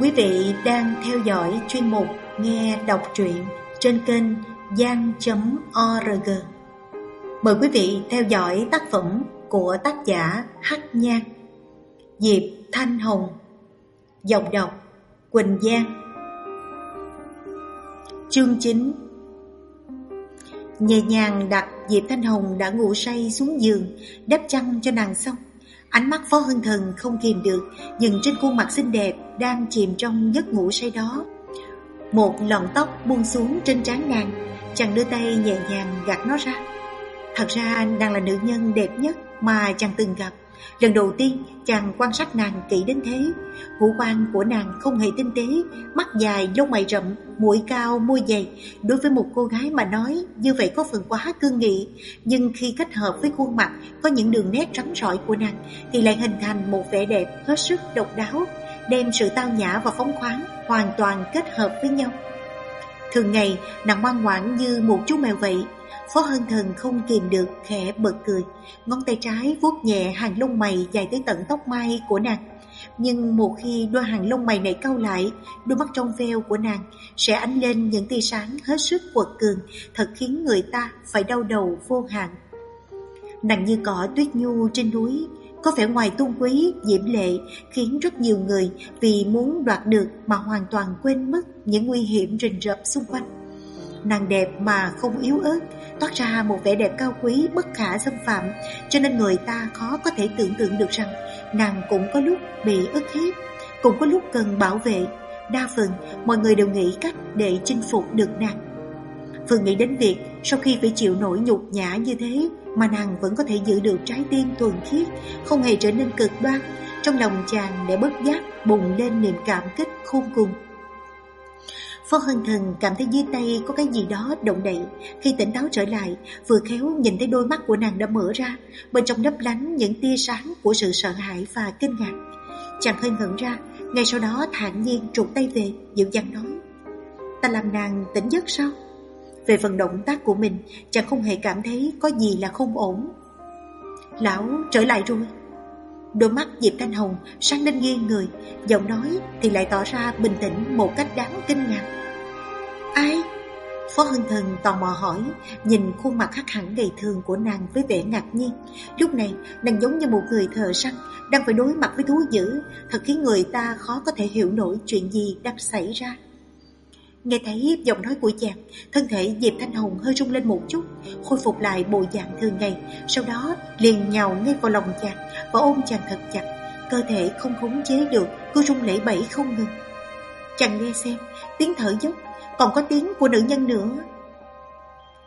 Quý vị đang theo dõi chuyên mục Nghe đọc truyện trên kênh gian.org. Mời quý vị theo dõi tác phẩm của tác giả Hắc Nhan, Diệp Thanh Hồng, giọng đọc Quỳnh Giang. Chương 9 Nhẹ nhàng đặt Diệp Thanh Hồng đã ngủ say xuống giường, đắp chăn cho nàng xong. Ánh mắt Phó Hưng Thần không kìm được Dừng trên khuôn mặt xinh đẹp Đang chìm trong giấc ngủ say đó. Một lọn tóc buông xuống trên trán nàng, Chàng đưa tay nhẹ nhàng gạt nó ra. Thật ra nàng là nữ nhân đẹp nhất Mà chàng từng gặp. Lần đầu tiên chàng quan sát nàng kỹ đến thế. Ngũ quan của nàng không hề tinh tế Mắt dài, lông mày rậm, mũi cao, môi dày. Đối với một cô gái mà nói Như vậy có phần quá cương nghị. Nhưng khi kết hợp với khuôn mặt Có những đường nét rắn rỏi của nàng Thì lại hình thành một vẻ đẹp hết sức độc đáo Đem sự tao nhã và phóng khoáng Hoàn toàn kết hợp với nhau. Thường ngày nàng ngoan ngoãn như một chú mèo vậy. Phó Hân Thần không kìm được khẽ bật cười. Ngón tay trái vuốt nhẹ hàng lông mày dài tới tận tóc mai của nàng. Nhưng một khi đôi hàng lông mày này cau lại Đôi mắt trong veo của nàng sẽ ánh lên những tia sáng hết sức quật cường Thật khiến người ta phải đau đầu vô hạn. Nàng như cỏ tuyết nhu trên núi có vẻ ngoài tôn quý, diễm lệ khiến rất nhiều người vì muốn đoạt được mà hoàn toàn quên mất những nguy hiểm rình rập xung quanh. Nàng đẹp mà không yếu ớt, toát ra một vẻ đẹp cao quý bất khả xâm phạm, cho nên người ta khó có thể tưởng tượng được rằng nàng cũng có lúc bị ức hiếp, cũng có lúc cần bảo vệ. Đa phần, mọi người đều nghĩ cách để chinh phục được nàng. Phương nghĩ đến việc sau khi phải chịu nổi nhục nhã như thế mà nàng vẫn có thể giữ được trái tim thuần khiết, không hề trở nên cực đoan. Trong lòng chàng để bất giác bùng lên niềm cảm kích khôn cùng. Phó Hân Thần cảm thấy dưới tay có cái gì đó động đậy. Khi tỉnh táo trở lại, vừa khéo nhìn thấy đôi mắt của nàng đã mở ra, bên trong lấp lánh những tia sáng của sự sợ hãi và kinh ngạc. Chàng hơi ngẩn ra, ngay sau đó thản nhiên trục tay về, dịu dàng nói. Ta làm nàng tỉnh giấc sao? Về phần động tác của mình, chàng không hề cảm thấy có gì là không ổn. Lão trở lại rồi. Đôi mắt Diệp Thanh Hồng sáng lên nghiêng người, giọng nói thì lại tỏ ra bình tĩnh một cách đáng kinh ngạc. Ai? Phó hưng Thần tò mò hỏi, nhìn khuôn mặt khắc hẳn ngày thường của nàng với vẻ ngạc nhiên. Lúc này, nàng giống như một người thợ săn, đang phải đối mặt với thú dữ, thật khiến người ta khó có thể hiểu nổi chuyện gì đang xảy ra. Nghe thấy giọng nói của chàng, thân thể Diệp Thanh Hồng hơi rung lên một chút, khôi phục lại bộ dạng thường ngày, sau đó liền nhào ngay vào lòng chàng và ôm chàng thật chặt, cơ thể không khống chế được, cứ rung lẩy bẩy không ngừng. Chàng nghe xem, tiếng thở dốc, còn có tiếng của nữ nhân nữa.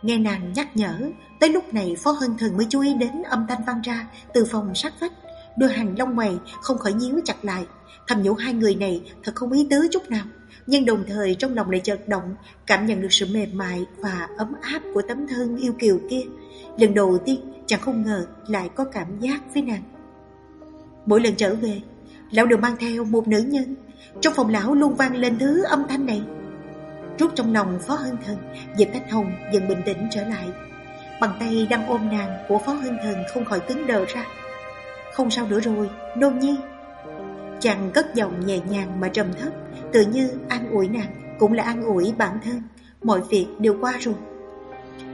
Nghe nàng nhắc nhở, tới lúc này Phó Hân Thần mới chú ý đến âm thanh vang ra từ phòng sát vách. Đôi hàng lông mày không khỏi nhíu chặt lại, thầm nhủ hai người này thật không ý tứ chút nào nhưng đồng thời trong lòng lại chợt động, cảm nhận được sự mềm mại và ấm áp của tấm thân yêu kiều kia. Lần đầu tiên, chẳng không ngờ lại có cảm giác với nàng. Mỗi lần trở về, lão đều mang theo một nữ nhân. Trong phòng lão luôn vang lên thứ âm thanh này. Rút trong lòng Phó Hân Thần, Diệp Thanh Hồng dần bình tĩnh trở lại. Bàn tay đang ôm nàng của Phó Hân Thần không khỏi cứng đờ ra. Không sao nữa rồi, nôn nhi. Chàng cất giọng nhẹ nhàng mà trầm thấp, tự như an ủi nàng cũng là an ủi bản thân, mọi việc đều qua rồi.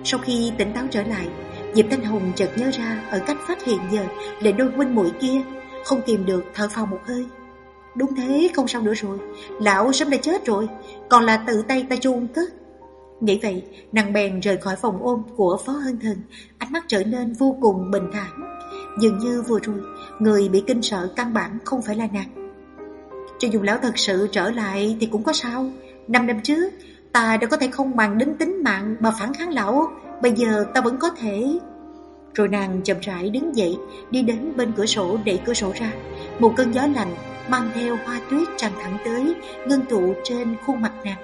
Sau khi tỉnh táo trở lại, Diệp Thanh hùng chợt nhớ ra ở cách phát hiện giờ để đôi huynh mũi kia, không tìm được thở phào một hơi. Đúng thế, không sao nữa rồi, lão sớm đã chết rồi, còn là tự tay ta chuông cất. Nghĩ vậy, nàng bèn rời khỏi phòng ôm của Phó Hân Thần, ánh mắt trở nên vô cùng bình thản. Dường như vừa rồi, người bị kinh sợ căn bản không phải là nàng. Cho dù lão thật sự trở lại thì cũng có sao. Năm năm trước, ta đã có thể không màng đến tính mạng mà phản kháng lão. Bây giờ ta vẫn có thể... Rồi nàng chậm rãi đứng dậy, đi đến bên cửa sổ đẩy cửa sổ ra. Một cơn gió lạnh mang theo hoa tuyết tràn thẳng tới, ngưng tụ trên khuôn mặt nàng.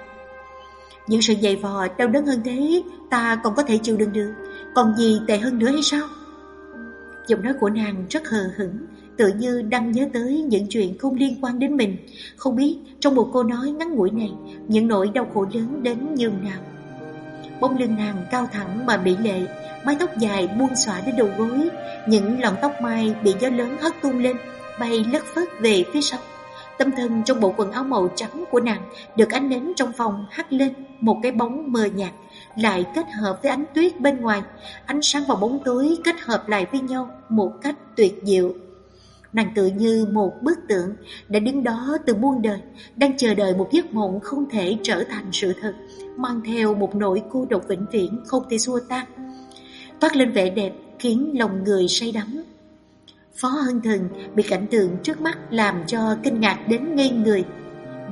Những sự dày vò đau đớn hơn thế, ta còn có thể chịu đựng được. Còn gì tệ hơn nữa hay sao? Giọng nói của nàng rất hờ hững, tự như đang nhớ tới những chuyện không liên quan đến mình. Không biết trong một câu nói ngắn ngủi này, những nỗi đau khổ lớn đến nhường nào. Bông lưng nàng cao thẳng mà mỹ lệ, mái tóc dài buông xõa đến đầu gối, những lọn tóc mai bị gió lớn hất tung lên, bay lất phất về phía sau. Tâm thân trong bộ quần áo màu trắng của nàng được ánh nến trong phòng hắt lên một cái bóng mờ nhạt, lại kết hợp với ánh tuyết bên ngoài, ánh sáng và bóng tối kết hợp lại với nhau một cách tuyệt diệu. Nàng tự như một bức tượng đã đứng đó từ muôn đời, đang chờ đợi một giấc mộng không thể trở thành sự thật, mang theo một nỗi cô độc vĩnh viễn không thể xua tan. Toát lên vẻ đẹp khiến lòng người say đắm. Phó Hân Thần bị cảnh tượng trước mắt làm cho kinh ngạc đến ngây người.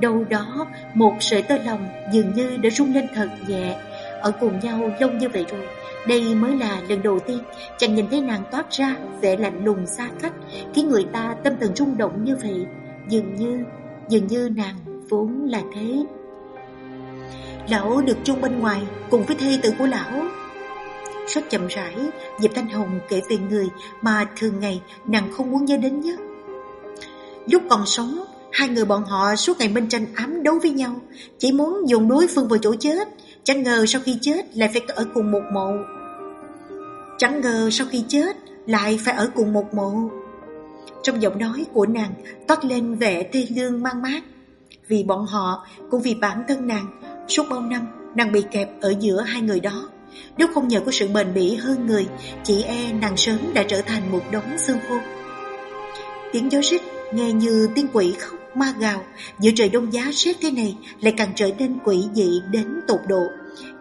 Đâu đó, một sợi tơ lòng dường như đã rung lên thật nhẹ, ở cùng nhau lâu như vậy rồi. Đây mới là lần đầu tiên chàng nhìn thấy nàng toát ra vẻ lạnh lùng xa cách, khiến người ta tâm thần rung động như vậy. Dường như, dường như nàng vốn là thế. Lão được chung bên ngoài cùng với thê tử của lão rất chậm rãi, Diệp Thanh Hồng kể về người mà thường ngày nàng không muốn nhớ đến nhất. Lúc còn sống, hai người bọn họ suốt ngày bên tranh ám đấu với nhau, chỉ muốn dùng đối phương vào chỗ chết, chẳng ngờ sau khi chết lại phải ở cùng một mộ. Chẳng ngờ sau khi chết lại phải ở cùng một mộ. Trong giọng nói của nàng toát lên vẻ thê lương mang mát. Vì bọn họ cũng vì bản thân nàng, suốt bao năm nàng bị kẹp ở giữa hai người đó. Nếu không nhờ có sự bền bỉ hơn người, chị e nàng sớm đã trở thành một đống xương khô. Tiếng gió rít nghe như tiếng quỷ khóc ma gào, giữa trời đông giá rét thế này lại càng trở nên quỷ dị đến tột độ.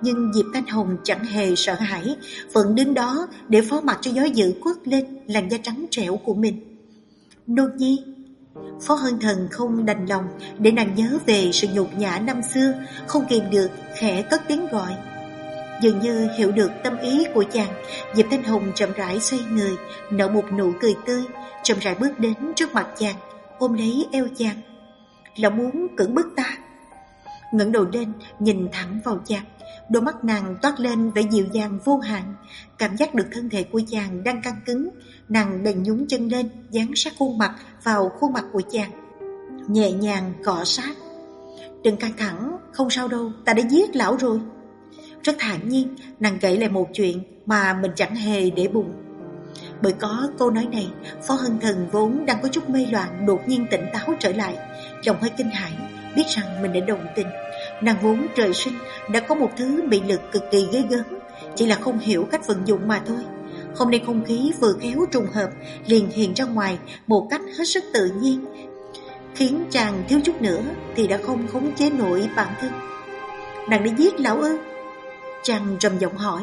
Nhưng Diệp Thanh Hồng chẳng hề sợ hãi, vẫn đứng đó để phó mặc cho gió dữ quất lên làn da trắng trẻo của mình. Nô Nhi Phó Hân Thần không đành lòng để nàng nhớ về sự nhục nhã năm xưa, không kìm được khẽ cất tiếng gọi. Dường như hiểu được tâm ý của chàng, Diệp Thanh Hùng chậm rãi xoay người, Nở một nụ cười tươi, Chậm rãi bước đến trước mặt chàng. Ôm lấy eo chàng, Là muốn cưỡng bức ta. Ngẩng đầu lên, nhìn thẳng vào chàng. Đôi mắt nàng toát lên vẻ dịu dàng vô hạn. Cảm giác được thân thể của chàng đang căng cứng, Nàng đành nhún chân lên, Dán sát khuôn mặt vào khuôn mặt của chàng. Nhẹ nhàng cọ sát. Đừng căng thẳng, Không sao đâu, Ta đã giết lão rồi rất thản nhiên, nàng kể lại một chuyện mà mình chẳng hề để bụng. Bởi có câu nói này, Phó Hân Thần vốn đang có chút mê loạn đột nhiên tỉnh táo trở lại, chồng hơi kinh hãi, biết rằng mình đã đồng tình. Nàng vốn trời sinh đã có một thứ bị lực cực kỳ ghê gớm, chỉ là không hiểu cách vận dụng mà thôi. Hôm nay không khí vừa khéo trùng hợp liền hiện ra ngoài một cách hết sức tự nhiên, khiến chàng thiếu chút nữa thì đã không khống chế nổi bản thân. Nàng đã giết lão ư? Chàng trầm giọng hỏi,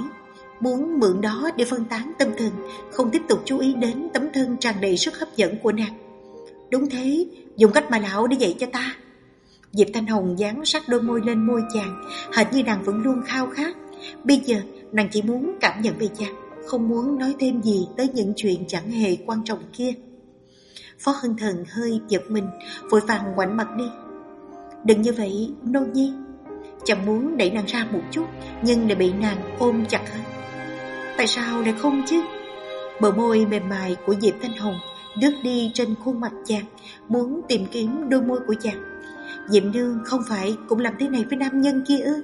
Muốn mượn đó để phân tán tâm thần, Không tiếp tục chú ý đến tấm thân tràn đầy sức hấp dẫn của nàng. Đúng thế, Dùng cách mà lão để dạy cho ta. Diệp Thanh Hồng dán sát đôi môi lên môi chàng, Hệt như nàng vẫn luôn khao khát. Bây giờ, nàng chỉ muốn cảm nhận về chàng, Không muốn nói thêm gì tới những chuyện chẳng hề quan trọng kia. Phó Hân Thần hơi giật mình, Vội vàng ngoảnh mặt đi. Đừng như vậy, Nô Nhi. Chàng muốn đẩy nàng ra một chút, Nhưng lại bị nàng ôm chặt hơn Tại sao lại không chứ? Bờ môi mềm mại của Diệp Thanh Hồng Đứt đi trên khuôn mặt chàng, Muốn tìm kiếm đôi môi của chàng. Diệp Nương không phải cũng làm thế này với nam nhân kia ư?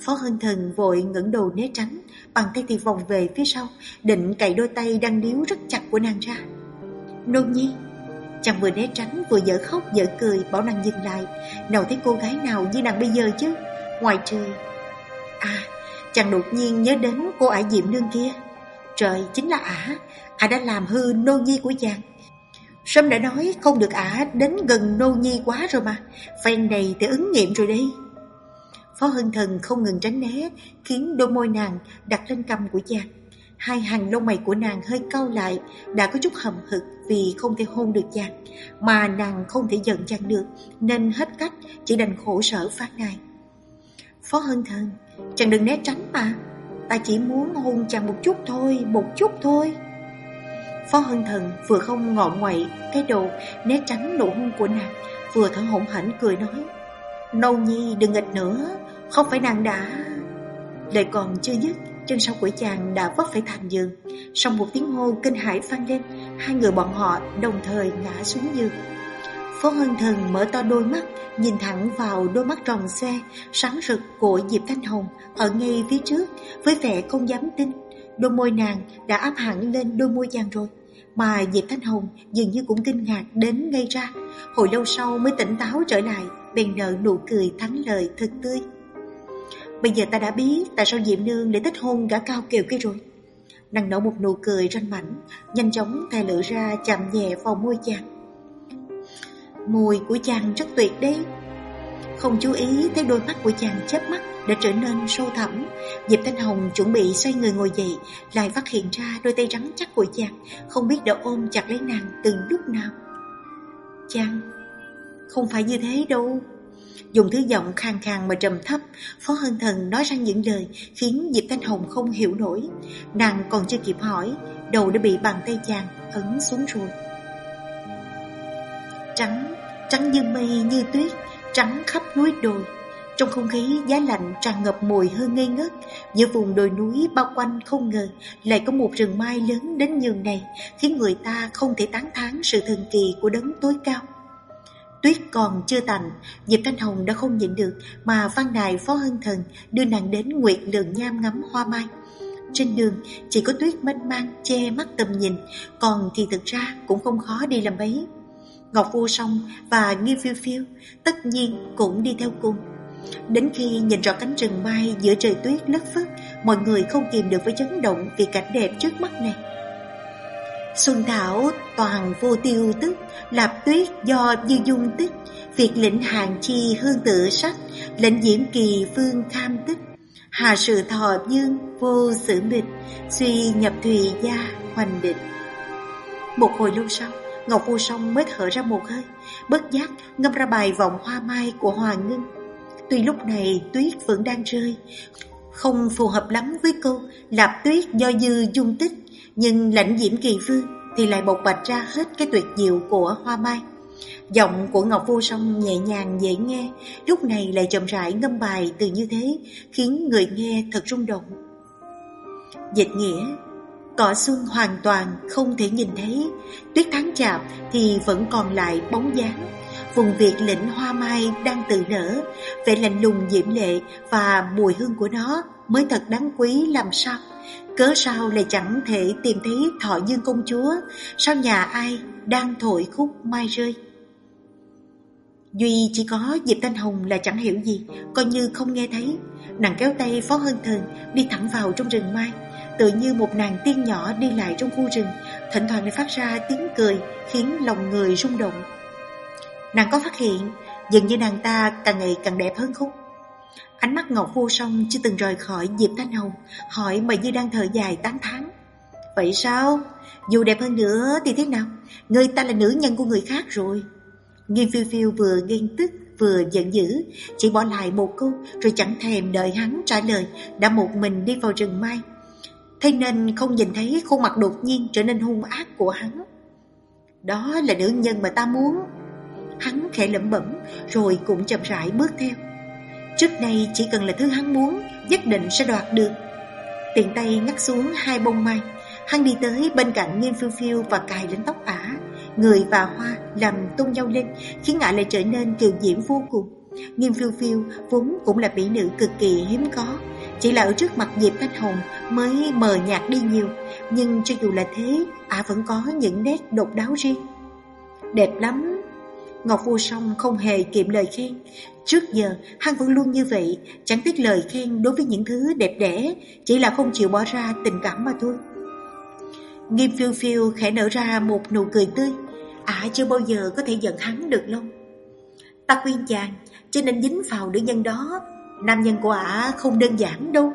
Phó Hân Thần vội ngẩng đầu né tránh Bằng tay thì vòng về phía sau, Định cậy đôi tay đang níu rất chặt của nàng ra. Nôn nhi. Chàng vừa né tránh, vừa dở khóc, dở cười, bảo nàng dừng lại. Nào thấy cô gái nào như nàng bây giờ chứ? Ngoài trừ À chàng đột nhiên nhớ đến cô ả diệm nương kia. Trời, chính là ả. Ả đã làm hư nô nhi của chàng. Sâm đã nói không được ả đến gần nô nhi quá rồi mà. Phen này thì ứng nghiệm rồi đi Phó Hân Thần không ngừng tránh né, Khiến đôi môi nàng đặt lên cằm của chàng. Hai hàng lông mày của nàng hơi cau lại, Đã có chút hầm hực vì không thể hôn được chàng, Mà nàng không thể giận chàng được, Nên hết cách chỉ đành khổ sở phát này. Phó Hân Thần, Chàng đừng né tránh mà, Ta chỉ muốn hôn chàng một chút thôi, Một chút thôi Phó Hân Thần vừa không ngọn ngoại Cái đồ né tránh nụ hôn của nàng, Vừa thở hổn hển cười nói, Nâu nhi đừng nghịch nữa, Không phải nàng đã Lời còn chưa dứt Chân sau của chàng đã vấp phải thành giường Sau một tiếng hô kinh hãi vang lên, Hai người bọn họ đồng thời ngã xuống giường. Phố Hân Thần mở to đôi mắt, Nhìn thẳng vào đôi mắt tròn xe, Sáng rực của Diệp Thanh Hồng Ở ngay phía trước, Với vẻ không dám tin. Đôi môi nàng đã áp hẳn lên đôi môi chàng rồi, Mà Diệp Thanh Hồng dường như cũng kinh ngạc đến ngay ra. Hồi lâu sau mới tỉnh táo trở lại, Bèn nở nụ cười thắng lợi thật tươi. Bây giờ ta đã biết Tại sao Diệm Nương để thích hôn gã cao kiều kia rồi Nàng nở một nụ cười ranh mảnh Nhanh chóng thay lửa ra chạm nhẹ vào môi chàng Mùi của chàng rất tuyệt đấy Không chú ý thấy đôi mắt của chàng chớp mắt đã trở nên sâu thẳm. Diệp Thanh Hồng chuẩn bị xoay người ngồi dậy, lại phát hiện ra đôi tay rắn chắc của chàng, không biết đã ôm chặt lấy nàng từ lúc nào. Chàng, không phải như thế đâu. Dùng thứ giọng khàn khàn mà trầm thấp, Phó Hân Thần nói ra những lời khiến Diệp Thanh Hồng không hiểu nổi. Nàng còn chưa kịp hỏi, đầu đã bị bàn tay chàng ấn xuống rồi. Trắng, trắng như mây như tuyết, trắng khắp núi đồi. Trong không khí giá lạnh tràn ngập mùi hơi ngây ngất, giữa vùng đồi núi bao quanh không ngờ lại có một rừng mai lớn đến nhường này, khiến người ta không thể tán thán sự thần kỳ của đấng tối cao. Tuyết còn chưa tạnh, Diệp Thanh Hồng đã không nhịn được mà văn đài Phó hưng Thần đưa nàng đến Nguyệt Lượng Nham ngắm hoa mai. Trên đường chỉ có tuyết mênh mang che mắt tầm nhìn, còn thì thực ra cũng không khó đi làm ấy. Ngọc Vô Song và Nghi Phiêu Phiêu tất nhiên cũng đi theo cùng. Đến khi nhìn rõ cánh rừng mai giữa trời tuyết lất phất, mọi người không kìm được với chấn động vì cảnh đẹp trước mắt này. Xuân Thảo toàn vô tiêu tức, lạp tuyết do dư dung tích, việc lĩnh hàng chi hương tự sách, lệnh diễm kỳ phương tham tích. Hà sự thọ dương vô sử mịch, suy nhập thùy gia hoành định. Một hồi lâu sau, Ngọc Vô Song mới thở ra một hơi, bất giác ngâm ra bài vọng hoa mai của Hoàng Ngân. Tuy lúc này tuyết vẫn đang rơi, không phù hợp lắm với cô lạp tuyết do dư dung tích, nhưng lãnh diễm kỳ vương thì lại bộc bạch ra hết cái tuyệt diệu của hoa mai. Giọng của Ngọc Vô Song nhẹ nhàng dễ nghe, lúc này lại chậm rãi ngâm bài từ như thế, khiến người nghe thật rung động. Dịch nghĩa Cỏ xuân hoàn toàn không thể nhìn thấy, tuyết tháng chạp thì vẫn còn lại bóng dáng, Vùng Việt lĩnh hoa mai đang tự nở, vẻ lạnh lùng diễm lệ và mùi hương của nó mới thật đáng quý làm sao. Cớ sao lại chẳng thể tìm thấy thọ dương công chúa, sao nhà ai đang thổi khúc mai rơi. Duy chỉ có Diệp Thanh Hồng là chẳng hiểu gì, coi như không nghe thấy. Nàng kéo tay Phó Hân Thần đi thẳng vào trong rừng mai, tự như một nàng tiên nhỏ đi lại trong khu rừng, thỉnh thoảng lại phát ra tiếng cười khiến lòng người rung động. Nàng có phát hiện Dường như nàng ta càng ngày càng đẹp hơn không Ánh mắt Ngọc Vô Song chưa từng rời khỏi Diệp Thanh Hồng, Hỏi mà như đang thở dài tán thán Vậy sao? Dù đẹp hơn nữa thì thế nào? Người ta là nữ nhân của người khác rồi. Nghiêm phiêu phiêu vừa ghen tức, vừa giận dữ, Chỉ bỏ lại một câu, Rồi chẳng thèm đợi hắn trả lời, Đã một mình đi vào rừng mai. Thế nên không nhìn thấy khuôn mặt đột nhiên trở nên hung ác của hắn. Đó là nữ nhân mà ta muốn. Hắn khẽ lẩm bẩm, Rồi cũng chậm rãi bước theo. Trước đây chỉ cần là thứ hắn muốn, Nhất định sẽ đoạt được. Tiện tay ngắt xuống hai bông mai. Hắn đi tới bên cạnh Nghiêm Phiêu Phiêu Và cài lên tóc ả. Người và hoa làm tung nhau lên, Khiến ả lại trở nên kiều diễm vô cùng. Nghiêm Phiêu Phiêu vốn cũng là mỹ nữ cực kỳ hiếm có. Chỉ là ở trước mặt Diệp Thanh Hồng Mới mờ nhạt đi nhiều. Nhưng cho dù là thế, Ả vẫn có những nét độc đáo riêng. Đẹp lắm Ngọc Vô Song không hề kiệm lời khen. Trước giờ, hắn vẫn luôn như vậy, chẳng tiếc lời khen đối với những thứ đẹp đẽ, chỉ là không chịu bỏ ra tình cảm mà thôi. Nghiêm phiêu phiêu khẽ nở ra một nụ cười tươi. Ả chưa bao giờ có thể giận hắn được lâu. Ta khuyên chàng, cho nên dính vào nữ nhân đó. Nam nhân của ả không đơn giản đâu.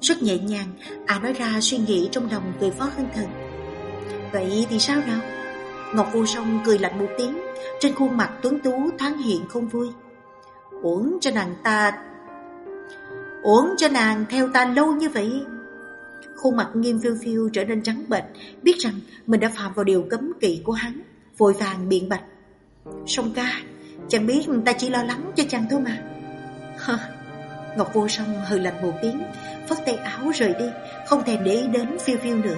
Rất nhẹ nhàng, ả nói ra suy nghĩ trong lòng về phó hân thần. Vậy thì sao nào? Ngọc Vô Song cười lạnh một tiếng, trên khuôn mặt tuấn tú thoáng hiện không vui. Uổng cho nàng ta... Uổng cho nàng theo ta lâu như vậy. Khuôn mặt nghiêm phiêu phiêu trở nên trắng bệch, biết rằng mình đã phạm vào điều cấm kỵ của hắn, vội vàng biện bạch. Song ca, chẳng biết ta chỉ lo lắng cho chàng thôi mà. Hơ, Ngọc Vô Song hừ lạnh một tiếng, phất tay áo rời đi, không thèm để ý đến phiêu phiêu nữa.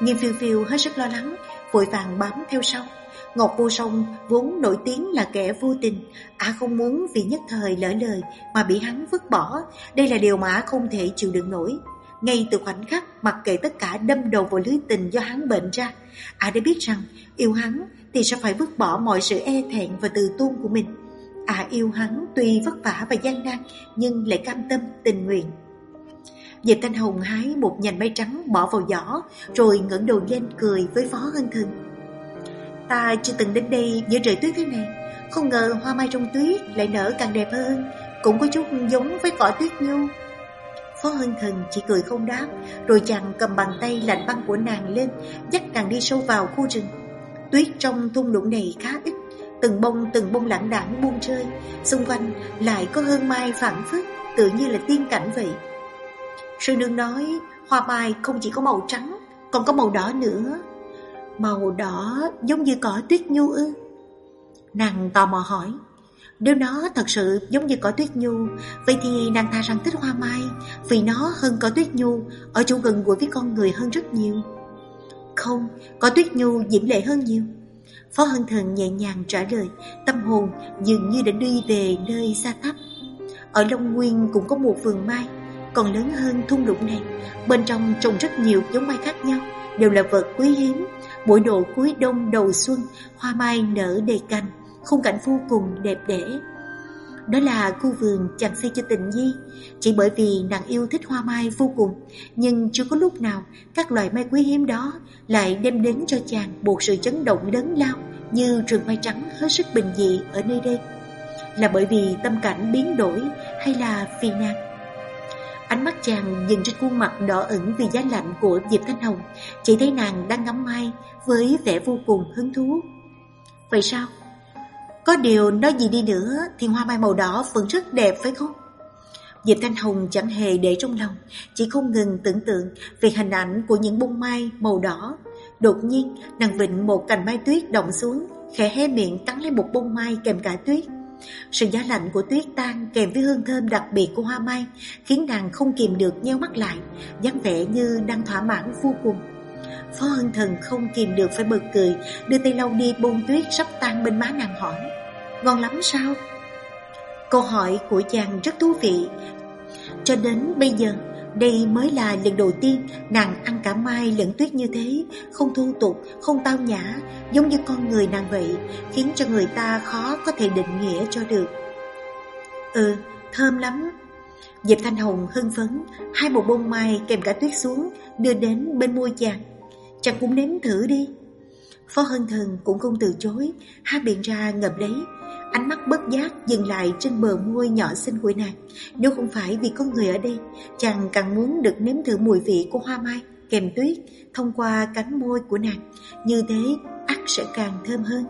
Nghiêm phiêu phiêu hết sức lo lắng, vội vàng bám theo sau. Ngọc Vô Song vốn nổi tiếng là kẻ vô tình, ả không muốn vì nhất thời lỡ lời mà bị hắn vứt bỏ, đây là điều mà ả không thể chịu đựng nổi. ngay từ khoảnh khắc mặc kệ tất cả đâm đầu vào lưới tình do hắn bệnh ra. Ả đã biết rằng yêu hắn thì sẽ phải vứt bỏ mọi sự e thẹn và từ tôn của mình. Ả yêu hắn tuy vất vả và gian nan nhưng lại cam tâm tình nguyện. Diệp Thanh Hồng hái một nhành mây trắng bỏ vào giỏ rồi ngẩng đầu lên cười với Phó Hân Thần. Ta chưa từng đến đây giữa trời tuyết thế này, không ngờ hoa mai trong tuyết lại nở càng đẹp hơn, cũng có chút giống với cỏ tuyết nhu. Phó Hân Thần chỉ cười không đáp, rồi chàng cầm bàn tay lạnh băng của nàng lên, dắt nàng đi sâu vào khu rừng. Tuyết trong thung lũng này khá ít, từng bông từng bông lãng đảng buông rơi, xung quanh lại có hương mai phản phất, tự như là tiên cảnh vậy. Sư nương nói, hoa mai không chỉ có màu trắng, còn có màu đỏ nữa. Màu đỏ giống như cỏ tuyết nhu ư? Nàng tò mò hỏi. Nếu nó thật sự giống như cỏ tuyết nhu, vậy thì nàng thà rằng thích hoa mai, vì nó hơn cỏ tuyết nhu, ở chỗ gần gũi với con người hơn rất nhiều. Không, cỏ tuyết nhu diễm lệ hơn nhiều. Phó Hân Thần nhẹ nhàng trả lời, tâm hồn dường như đã đi về nơi xa thấp. Ở Long Nguyên cũng có một vườn mai, còn lớn hơn thung lũng này. Bên trong trồng rất nhiều giống mai khác nhau, đều là vật quý hiếm. Mỗi độ cuối đông đầu xuân, hoa mai nở đầy cành, khung cảnh vô cùng đẹp đẽ. Đó là khu vườn chàng xây cho tình Nhi Chỉ bởi vì nàng yêu thích hoa mai vô cùng Nhưng chưa có lúc nào Các loài mai quý hiếm đó Lại đem đến cho chàng một sự chấn động lớn lao Như rừng mai trắng hết sức bình dị ở nơi đây Là bởi vì tâm cảnh biến đổi Hay là vì nàng Ánh mắt chàng dừng trên khuôn mặt đỏ ửng vì giá lạnh của Diệp Thanh Hồng Chỉ thấy nàng đang ngắm mai Với vẻ vô cùng hứng thú Vậy sao? Có điều nói gì đi nữa thì hoa mai màu đỏ vẫn rất đẹp phải không? Diệp Thanh Hồng chẳng hề để trong lòng, chỉ không ngừng tưởng tượng về hình ảnh của những bông mai màu đỏ. Đột nhiên, nàng vịnh một cành mai tuyết động xuống, khẽ hé miệng cắn lấy một bông mai kèm cả tuyết. Sự giá lạnh của tuyết tan kèm với hương thơm đặc biệt của hoa mai khiến nàng không kìm được nheo mắt lại, dáng vẻ như đang thỏa mãn vô cùng. Phó Hân Thần không kìm được phải bật cười, đưa tay lau đi bông tuyết sắp tan bên má nàng hỏi. Ngon lắm sao? Câu hỏi của chàng rất thú vị. Cho đến bây giờ, đây mới là lần đầu tiên nàng ăn cả mai lẫn tuyết như thế, không thu tục, không tao nhã, giống như con người nàng vậy, khiến cho người ta khó có thể định nghĩa cho được. Ừ, thơm lắm. Diệp Thanh Hồng hưng phấn, hai một bông mai kèm cả tuyết xuống, đưa đến bên môi chàng. Chàng cũng nếm thử đi. Phó Hân Thần cũng không từ chối, há miệng ra ngập lấy, Ánh mắt bất giác dừng lại trên bờ môi nhỏ xinh của nàng. Nếu không phải vì có người ở đây Chàng càng muốn được nếm thử mùi vị của hoa mai Kèm tuyết thông qua cánh môi của nàng. Như thế ắt sẽ càng thơm hơn.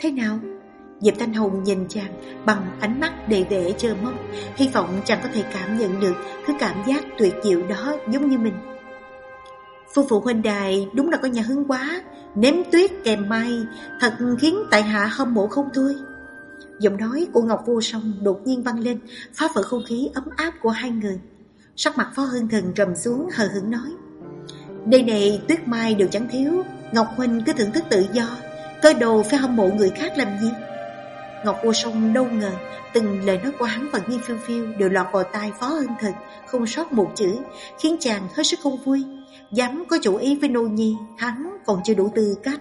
Thế nào? Diệp Thanh Hồng nhìn chàng bằng ánh mắt đầy vẻ chờ mong Hy vọng chàng có thể cảm nhận được Thứ cảm giác tuyệt diệu đó giống như mình. Phu phụ huynh đài đúng là có nhà hứng quá. Nếm tuyết kèm mai Thật khiến tại hạ hâm mộ không thôi Giọng nói của Ngọc Vô Song đột nhiên vang lên, phá vỡ không khí ấm áp của hai người. Sắc mặt Phó hưng Thần trầm xuống hờ hững nói. Đây này tuyết mai đều chẳng thiếu, Ngọc Huynh cứ thưởng thức tự do, cơ đồ phải hâm mộ người khác làm gì? Ngọc Vô Song đâu ngờ từng lời nói của hắn và nghiên Phiêu Phiêu đều lọt vào tai Phó hưng Thần, không sót một chữ, khiến chàng hết sức không vui. Dám có chủ ý với nô nhi, hắn còn chưa đủ tư cách.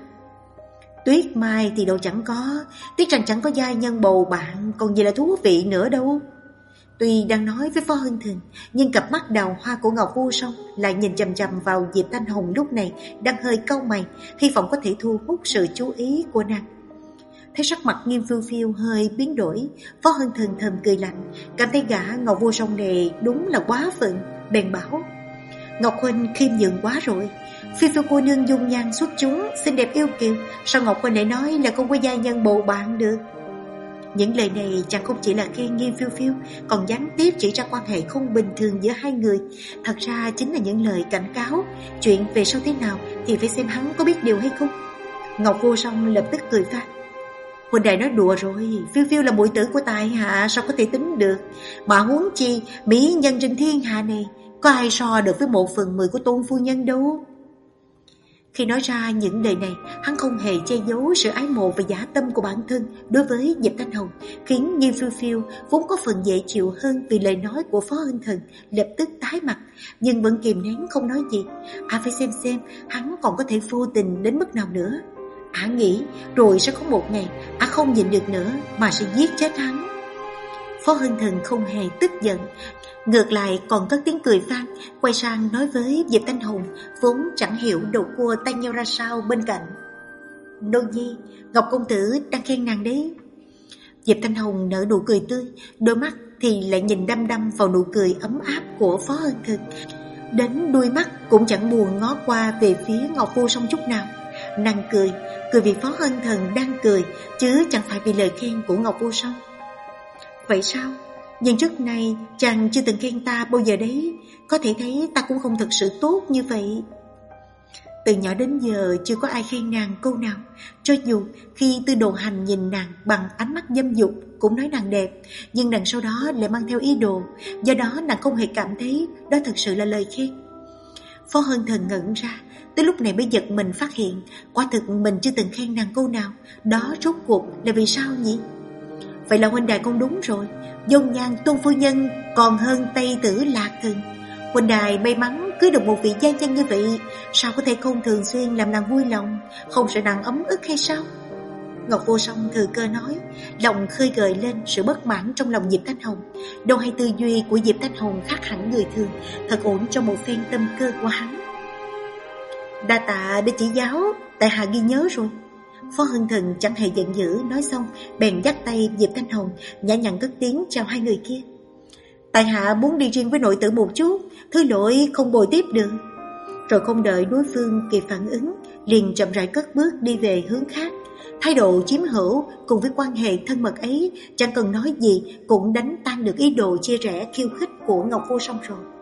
Tuyết mai thì đâu chẳng có tuyết rằng chẳng có giai nhân bầu bạn Còn gì là thú vị nữa đâu Tuy đang nói với Phó Hưng Thịnh Nhưng cặp mắt đào hoa của Ngọc Vô Song Lại nhìn chầm chầm vào Diệp Thanh Hồng lúc này Đang hơi cau mày Hy vọng có thể thu hút sự chú ý của nàng Thấy sắc mặt nghiêm phiêu phiêu hơi biến đổi Phó Hưng Thần thầm cười lạnh Cảm thấy gã Ngọc Vô Song này đúng là quá phận Bèn bảo Ngọc Huynh khiêm nhường quá rồi. Phi phi cô nương dung nhan xuất chúng, Xinh đẹp yêu kiều. Sao Ngọc Huynh lại nói là không có gia nhân bộ bạn được? Những lời này chẳng không chỉ là khen nghi phiêu phiêu, Còn gián tiếp chỉ ra quan hệ không bình thường giữa hai người. Thật ra chính là những lời cảnh cáo. Chuyện về sau thế nào Thì phải xem hắn có biết điều hay không. Ngọc vô song lập tức cười pha Huynh đại nói đùa rồi, Phiêu phiêu là mũi tử của tài hạ, Sao có thể tính được? Mà huống chi, Mỹ nhân trên thiên hạ này có ai so được với một phần mười của tôn phu nhân đâu Khi nói ra những lời này, hắn không hề che giấu sự ái mộ và giả tâm của bản thân đối với Diệp Thanh Hồng, khiến Như Phiêu Phiêu vốn có phần dễ chịu hơn vì lời nói của Phó Hân Thần, lập tức tái mặt, nhưng vẫn kìm nén không nói gì. À phải xem xem, hắn còn có thể vô tình đến mức nào nữa. Ả nghĩ rồi sẽ có một ngày Ả không nhịn được nữa mà sẽ giết chết hắn. Phó Hân Thần không hề tức giận, Ngược lại còn có tiếng cười vang Quay sang nói với Diệp Thanh Hùng Vốn chẳng hiểu đầu cua tay nhau ra sao bên cạnh. Nô Nhi Ngọc Công Tử đang khen nàng đấy. Diệp Thanh Hùng nở nụ cười tươi Đôi mắt thì lại nhìn đăm đăm vào nụ cười ấm áp của Phó Hân thần. Đến đuôi mắt cũng chẳng buồn ngó qua về phía Ngọc Vô Song chút nào. Nàng cười, cười vì Phó Hân Thần đang cười Chứ chẳng phải vì lời khen của Ngọc Vô Song Vậy sao? Nhưng trước nay, chàng chưa từng khen ta bao giờ đấy. Có thể thấy ta cũng không thật sự tốt như vậy. Từ nhỏ đến giờ, chưa có ai khen nàng câu nào. Cho dù khi tư đồ hành nhìn nàng bằng ánh mắt dâm dục, Cũng nói nàng đẹp. Nhưng đằng sau đó lại mang theo ý đồ. Do đó nàng không hề cảm thấy đó thật sự là lời khen. Phó Hân Thần ngẩn ra. Tới lúc này mới giật mình phát hiện, Quả thực mình chưa từng khen nàng câu nào. Đó rốt cuộc là vì sao nhỉ? Vậy là huynh đài con đúng rồi. Dung nhan tôn phu nhân còn hơn Tây tử lạc thần. Huynh đài may mắn cưới được một vị gian chân như vậy, Sao có thể không thường xuyên làm nàng vui lòng? Không sợ nàng ấm ức hay sao? Ngọc Vô Song thừa cơ nói, Lòng khơi gợi lên sự bất mãn trong lòng Diệp Thanh Hồng. Đâu hay tư duy của Diệp Thanh Hồng khác hẳn người thường, Thật ổn cho một phen tâm cơ của hắn. Đa tạ để chỉ giáo, Tại hạ ghi nhớ rồi. Phó Hưng Thần chẳng hề giận dữ, Nói xong, bèn dắt tay Diệp Thanh Hồng, Nhã nhặn cất tiếng chào hai người kia. Tài hạ muốn đi riêng với nội tử một chút, Thứ lỗi không bồi tiếp được. Rồi không đợi đối phương kịp phản ứng, Liền chậm rãi cất bước đi về hướng khác. Thái độ chiếm hữu cùng với quan hệ thân mật ấy, Chẳng cần nói gì, Cũng đánh tan được ý đồ chia rẽ khiêu khích của Ngọc Vô Song rồi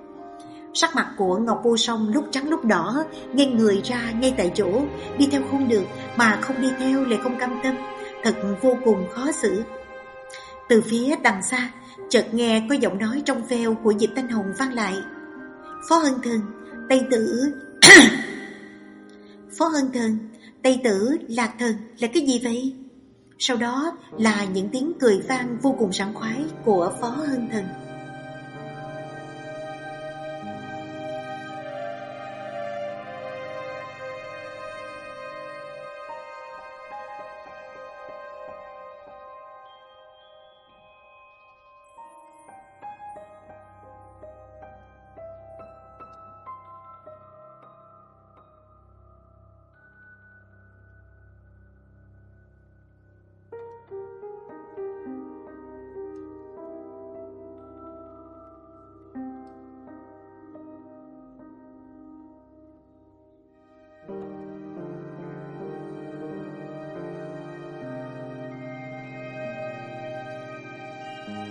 Sắc mặt của Ngọc Vô Song lúc trắng lúc đỏ, nghiêng người ra ngay tại chỗ, đi theo không được mà không đi theo lại không cam tâm, thật vô cùng khó xử. Từ phía đằng xa, chợt nghe có giọng nói trong veo của Diệp Thanh Hồng vang lại. Phó Hân Thần, Tây Tử... Phó Hân Thần, Tây Tử, Lạc Thần là cái gì vậy? Sau đó là những tiếng cười vang vô cùng sảng khoái của Phó Hân Thần.